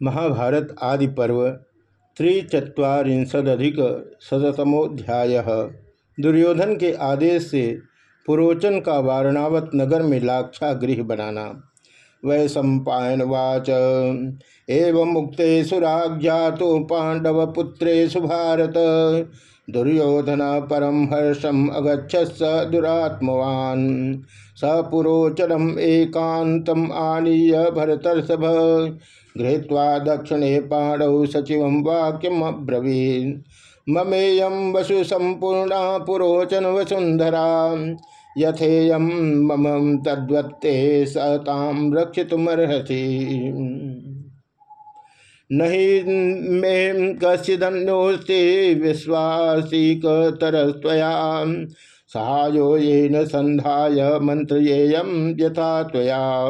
महाभारत आदि पर्व त्रिचत्वारिंशदधिक शतमोध्याय दुर्योधन के आदेश से पुरोचन का वारणावत नगर में लाक्षा गृह बनाना। वै सम्पायनवाच एवं मुक्ते सुराज्ञा तो पांडव पुत्रेशु भारत। दुर्योधन परम हर्षम अगछ स दुरात्मवान। स पुरोचनम एकांतम आनीय भरतर्षभ। गृहीत्वा दक्षिणे पाणौ सचिव वाक्यम अब्रवीन। ममेयम वसु संपूर्णा पुरोचन वसुंधरा यथेयम मम तद्वत्ते सताम रक्षितुमर्हसि। नहीं मे कश्चिदन्योस्ति विश्वासीकतरस्त्वया। सहायो येन संध्याय मंत्रयेयम यथा त्वया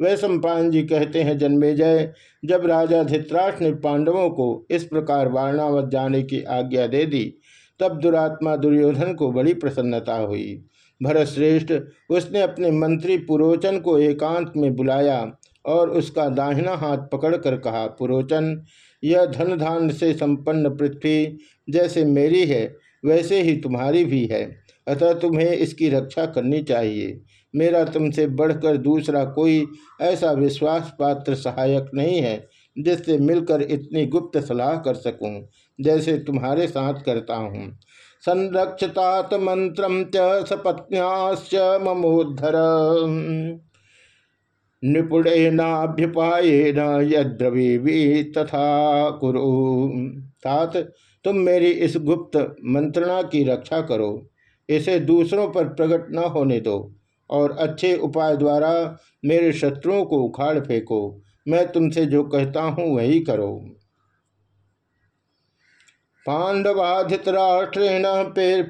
वह सम्पान जी कहते हैं, जन्मे जय, जब राजा धित्राष्ट्र ने पांडवों को इस प्रकार वारणावत जाने की आज्ञा दे दी, तब दुरात्मा दुर्योधन को बड़ी प्रसन्नता हुई। भरतश्रेष्ठ उसने अपने मंत्री पुरोचन को एकांत में बुलाया और उसका दाहिना हाथ पकड़कर कहा, पुरोचन, यह धन धान से संपन्न पृथ्वी जैसे मेरी है वैसे ही तुम्हारी भी है, अतः तुम्हें इसकी रक्षा करनी चाहिए। मेरा तुमसे बढ़कर दूसरा कोई ऐसा विश्वास पात्र सहायक नहीं है, जिससे मिलकर इतनी गुप्त सलाह कर सकूँ, जैसे तुम्हारे साथ करता हूँ। संरक्षतात मंत्र च सपत्न्याश्च ममोद्धर। निपुणेनाभ्युपायेन यद्रवी तथा कुरु। तात तुम मेरी इस गुप्त मंत्रणा की रक्षा करो। इसे दूसरों पर प्रकट न होने दो और अच्छे उपाय द्वारा मेरे शत्रुओं को उखाड़ फेंको। मैं तुमसे जो कहता हूँ वही करो। पांडवाधितराष्ट्रेण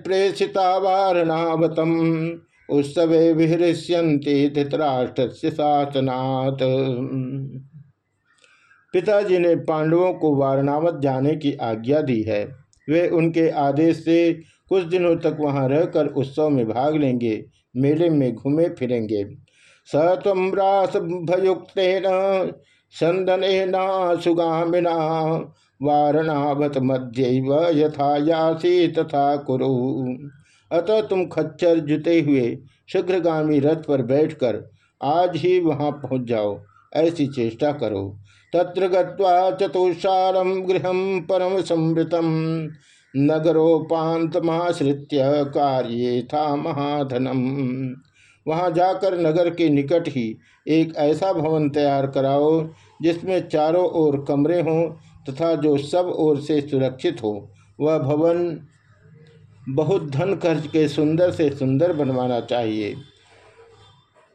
प्रेषिता वारणावतम उत्सवे विहृष्यंति धृतराष्ट्र शासनात्। पिताजी ने पांडवों को वारणावत जाने की आज्ञा दी है। वे उनके आदेश से कुछ दिनों तक वहाँ रहकर उत्सव में भाग लेंगे, मेले में घूमे फिरेंगे। स तम रास भयुक्त संदन सुगामिना, वारणावत मध्य यथा यासी तथा कुरु। अतः तुम खच्चर जुते हुए, शीघ्रगामी रथ पर बैठकर आज ही वहाँ पहुँच जाओ, ऐसी चेष्टा करो। तत्र गत्वा चतुषारम गृह परम संवृतम नगरोपातमाश्रित्य कार्ये था महाधनम वहाँ जाकर नगर के निकट ही एक ऐसा भवन तैयार कराओ, जिसमें चारों ओर कमरे हों तथा जो सब ओर से सुरक्षित हो, वह भवन बहुत धन खर्च के सुंदर से सुंदर बनवाना चाहिए।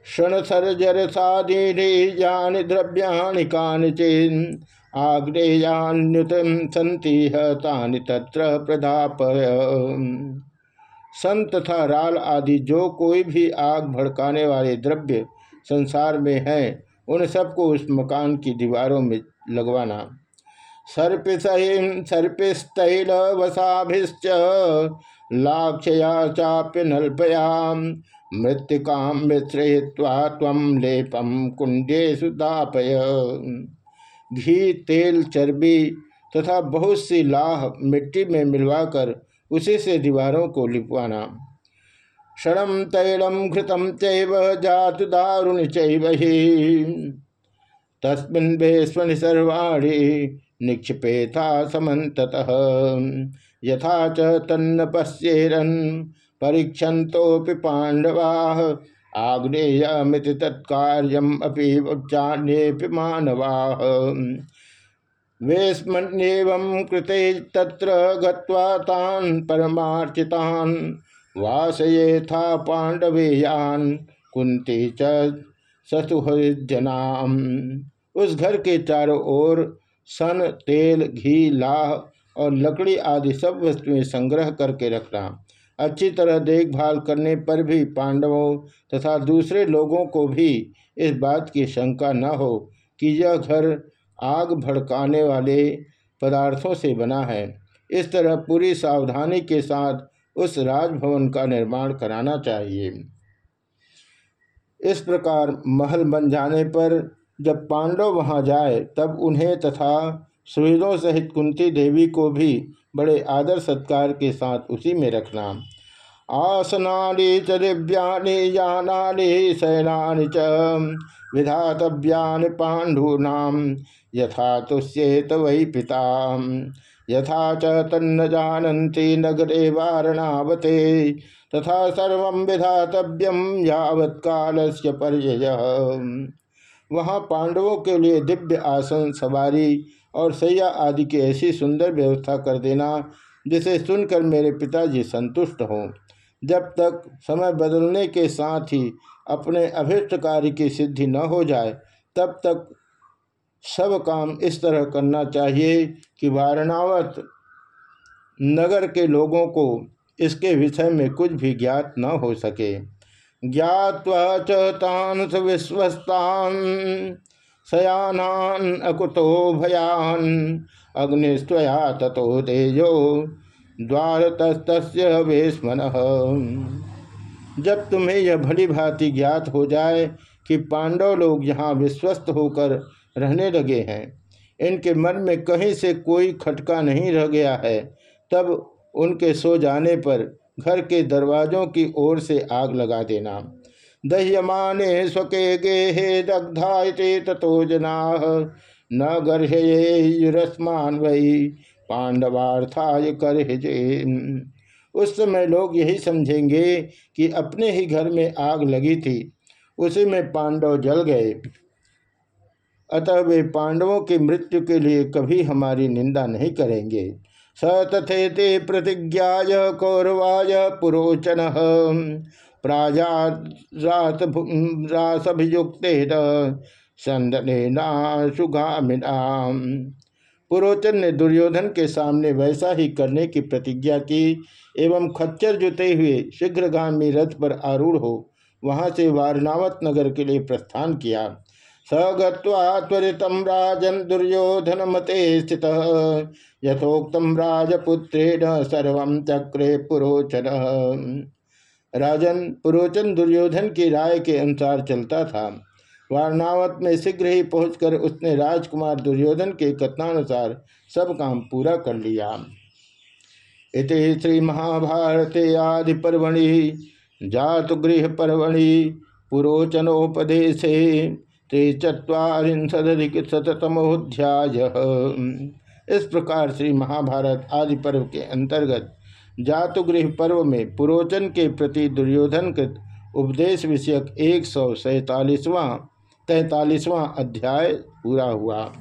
क्षणसरजरसादीनि द्रव्याणि कानिचिन् आग्नेयान्युत संति तानि तत्र प्रदापय। संत तथा राल आदि जो कोई भी आग भड़काने वाले द्रव्य संसार में हैं, उन सबको उस मकान की दीवारों में लगवाना। सर्पिसहिं सर्पिस्तैल वसाभिश्च लाक्षया चाप्य नल्पयाम मृत्तिकाम मिश्रय्वा तम लेपम कुंडे सुदापय घी, तेल, चर्बी तथा बहुत सी लाह मिट्टी में मिलवाकर उसी से दीवारों को लिपवाना। क्षण तैलम घृतम चैव जातु दारुण चैवही तस्मिन् भेस्वनि सर्वाणी निक्षिपेथा समत यथा च तन्न पश्येरन परीक्षन्तोऽपि पांडवा आग्नेयमित तत्कार्यम अपि उच्चान्येपि मानवा। वेस्मन्येवं कृते तत्र गत्वा तान् परमार्चितान्। वासयेथा पांडवेयान कुंती च ससुहजनाम उस घर के चारों ओर सन, तेल, घी, लाह और लकड़ी आदि सब वस्तुएँ संग्रह करके रखना। अच्छी तरह देखभाल करने पर भी पांडवों तथा दूसरे लोगों को भी इस बात की शंका न हो कि यह घर आग भड़काने वाले पदार्थों से बना है। इस तरह पूरी सावधानी के साथ उस राजभवन का निर्माण कराना चाहिए। इस प्रकार महल बन जाने पर जब पांडव वहाँ जाए तब उन्हें तथा सुहृदों सहित कुंती देवी को भी बड़े आदर सत्कार के साथ उसी में रखना आसनानि च दिव्यानि, यानानि च विधातव्यानि पाण्डूनां। यथा तुष्येत वै पिता यथा च तन्न जानन्ति नगरे वारणावते। तथा सर्व विधातव्यम यावत् कालस्य पर्यय। वहाँ पांडवों के लिए दिव्य आसन सवारी और सैया आदि की ऐसी सुंदर व्यवस्था कर देना, जिसे सुनकर मेरे पिताजी संतुष्ट हों। जब तक समय बदलने के साथ ही अपने अभिष्ट कार्य की सिद्धि न हो जाए, तब तक सब काम इस तरह करना चाहिए कि वारणावत नगर के लोगों को इसके विषय में कुछ भी ज्ञात न हो सके। ज्ञावा चान विश्वस्तान। सयानान अकुतो भयान। अग्निस्वया तथो तेजो द्वार वेस्मन जब तुम्हें यह भली भांति ज्ञात हो जाए कि पांडव लोग यहाँ विश्वस्त होकर रहने लगे हैं, इनके मन में कहीं से कोई खटका नहीं रह गया है, तब उनके सो जाने पर घर के दरवाजों की ओर से आग लगा देना। दह्यमाने स्वके गेहे दग्धा तथो जना। न गर्भस्मान वही पांडवार्थाय कर उस समय लोग यही समझेंगे कि अपने ही घर में आग लगी थी, उसी में पांडव जल गए। अतः वे पांडवों की मृत्यु के लिए कभी हमारी निंदा नहीं करेंगे। स तथे ते प्रतिज्ञा कौरवाय पुरोचन। प्राजासभियुक्त संदनेना सुगामिना पुरोचन ने दुर्योधन के सामने वैसा ही करने की प्रतिज्ञा की एवं खच्चर जुते हुए शीघ्रगामी रथ पर आरूढ़ हो वहाँ से वारनावत नगर के लिए प्रस्थान किया। स गत्वा राजन दुर्योधन मते स्थित। यथोक्तम राजपुत्रेण सर्व चक्रे पुरोचन। राजन पुरोचन दुर्योधन की राय के अनुसार चलता था। वारणावत में शीघ्र ही पहुंचकर उसने राजकुमार दुर्योधन के कथनानुसार सब काम पूरा कर लिया। इति श्री महाभारते आदि पर्वणि जातुगृह पर्वणि, पुरोचनोपदेशे त्रिचत्वारिशदिक शतमोध्याय इस प्रकार श्री महाभारत आदि पर्व के अंतर्गत जातुगृह पर्व में पुरोचन के प्रति दुर्योधन कृत उपदेश विषयक एक सौ सैतालीसवां, तैतालीसवां अध्याय पूरा हुआ।